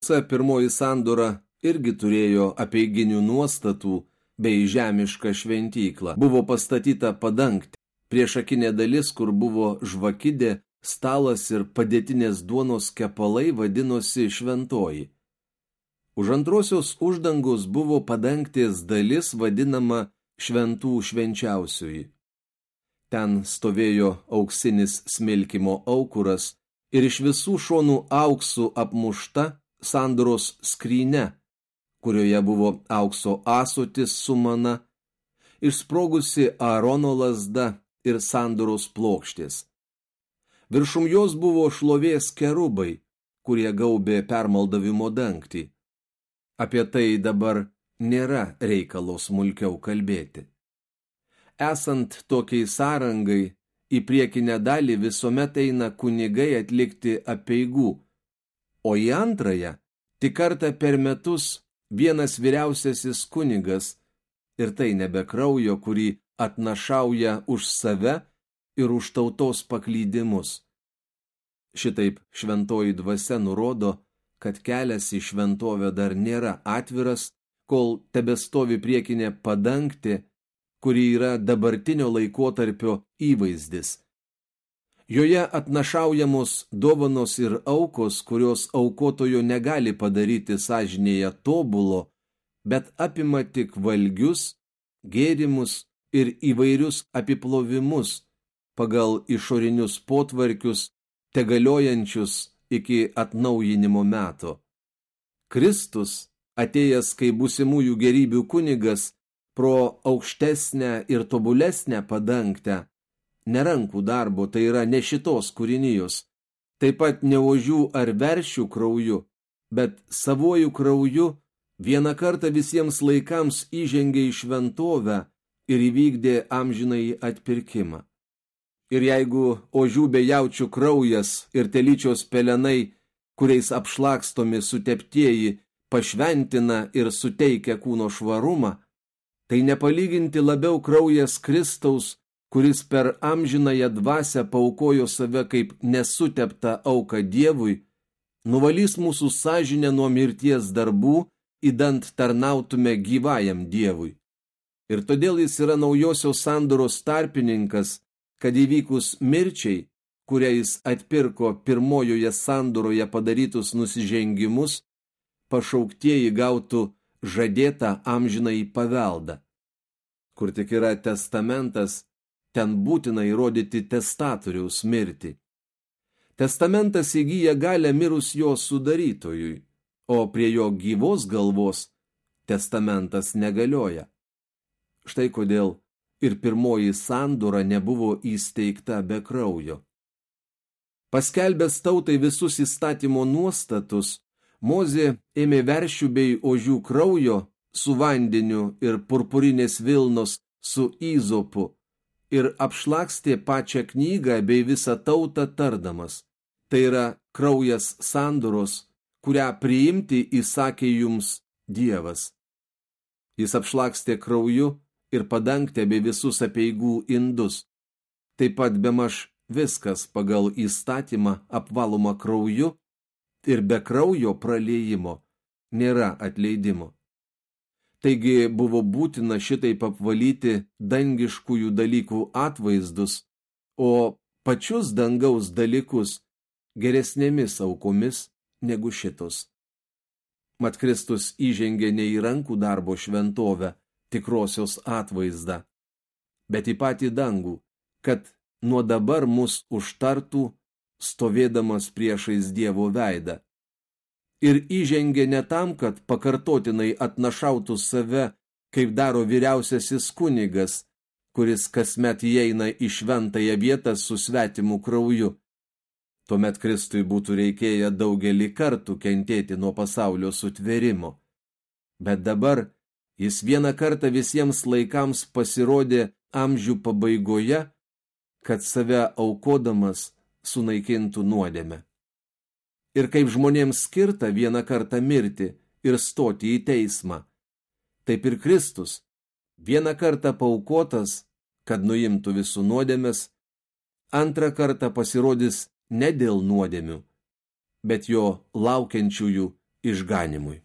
Visa pirmoji sandora irgi turėjo apeiginių nuostatų bei žemišką šventyklą. Buvo pastatyta padangti. Priešakinė dalis, kur buvo žvakidė, stalas ir padėtinės duonos kepalai vadinosi šventoji. Už antrosios uždangos buvo padangtės dalis vadinama šventų švenčiausiųjų. Ten stovėjo auksinis smilkimo aukuras ir iš visų šonų auksų apmušta sandoros skryne, kurioje buvo aukso asutis su mana, išsprogusi Aarono lasda ir sandoros plokštės. Viršum jos buvo šlovės kerubai, kurie gaubė permaldavimo dangtį. Apie tai dabar nėra reikalo smulkiau kalbėti. Esant tokiai sąrangai, į priekinę dalį visuomet eina kunigai atlikti apeigų, o į antrąją tik kartą per metus vienas vyriausiasis kunigas ir tai nebe kraujo, kurį atnašauja už save ir už tautos paklydimus. Šitaip šventoji dvasia nurodo, kad kelias į šventovę dar nėra atviras, kol tebestovi priekinė padangti kuri yra dabartinio laikotarpio įvaizdis. Joje atnašaujamos dovanos ir aukos, kurios aukotojo negali padaryti sąžinėje tobulo, bet apima tik valgius, gėrimus ir įvairius apiplovimus pagal išorinius potvarkius, tegaliojančius iki atnaujinimo meto. Kristus, atėjęs kaip būsimųjų gerybių kunigas, pro aukštesnę ir tobulesnę padangtę, nerankų darbo, tai yra ne šitos kūrinijos, taip pat ne ožių ar veršių krauju, bet savojų krauju vieną kartą visiems laikams įžengė į šventovę ir įvykdė amžinai atpirkimą. Ir jeigu ožių bei jaučių kraujas ir telyčios pelenai, kuriais apšlakstomi suteptieji, pašventina ir suteikia kūno švarumą, tai nepalyginti labiau kraujas Kristaus, kuris per amžinąją dvasę paukojo save kaip nesutepta auka Dievui, nuvalys mūsų sąžinę nuo mirties darbų, įdant tarnautume gyvajam Dievui. Ir todėl jis yra naujosios sandoros tarpininkas, kad įvykus mirčiai, kurią jis atpirko pirmojoje sandoroje padarytus nusižengimus, pašauktieji gautų žadėtą amžiną į paveldą. Kur tik yra testamentas, ten būtina įrodyti testatoriaus mirtį. Testamentas įgyja galę mirus jo sudarytojui, o prie jo gyvos galvos testamentas negalioja. Štai kodėl ir pirmoji sandora nebuvo įsteigta be kraujo. Paskelbęs tautai visus įstatymo nuostatus, Mozė ėmė veršių bei ožių kraujo su vandeniu ir purpurinės Vilnos su įzopu ir apšlakstė pačią knygą bei visą tautą tardamas. Tai yra kraujas sandoros, kurią priimti įsakė jums Dievas. Jis apšlakstė krauju ir padangtė bei visus apeigų indus. Taip pat bemaž viskas pagal įstatymą apvaloma krauju ir be kraujo praliejimo nėra atleidimo. Taigi buvo būtina šitaip apvalyti dangiškųjų dalykų atvaizdus, o pačius dangaus dalykus geresnėmis aukomis negu šitos. Mat Kristus įžengė ne į rankų darbo šventovę, tikrosios atvaizdą, bet į patį dangų, kad nuo dabar mus užtartų stovėdamas priešais Dievo veidą. Ir įžengė ne tam, kad pakartotinai atnašautų save, kaip daro vyriausiasis kunigas, kuris kasmet įeina į šventąją vietą su svetimu krauju. Tuomet Kristui būtų reikėję daugelį kartų kentėti nuo pasaulio sutvėrimo. Bet dabar jis vieną kartą visiems laikams pasirodė amžių pabaigoje, kad save aukodamas – sunaikintų nuodėme. Ir kaip žmonėms skirta vieną kartą mirti ir stoti į teismą, taip ir Kristus, vieną kartą paukotas, kad nuimtų visų nuodėmės, antrą kartą pasirodys ne dėl nuodėmių, bet jo laukiančiųjų išganimui.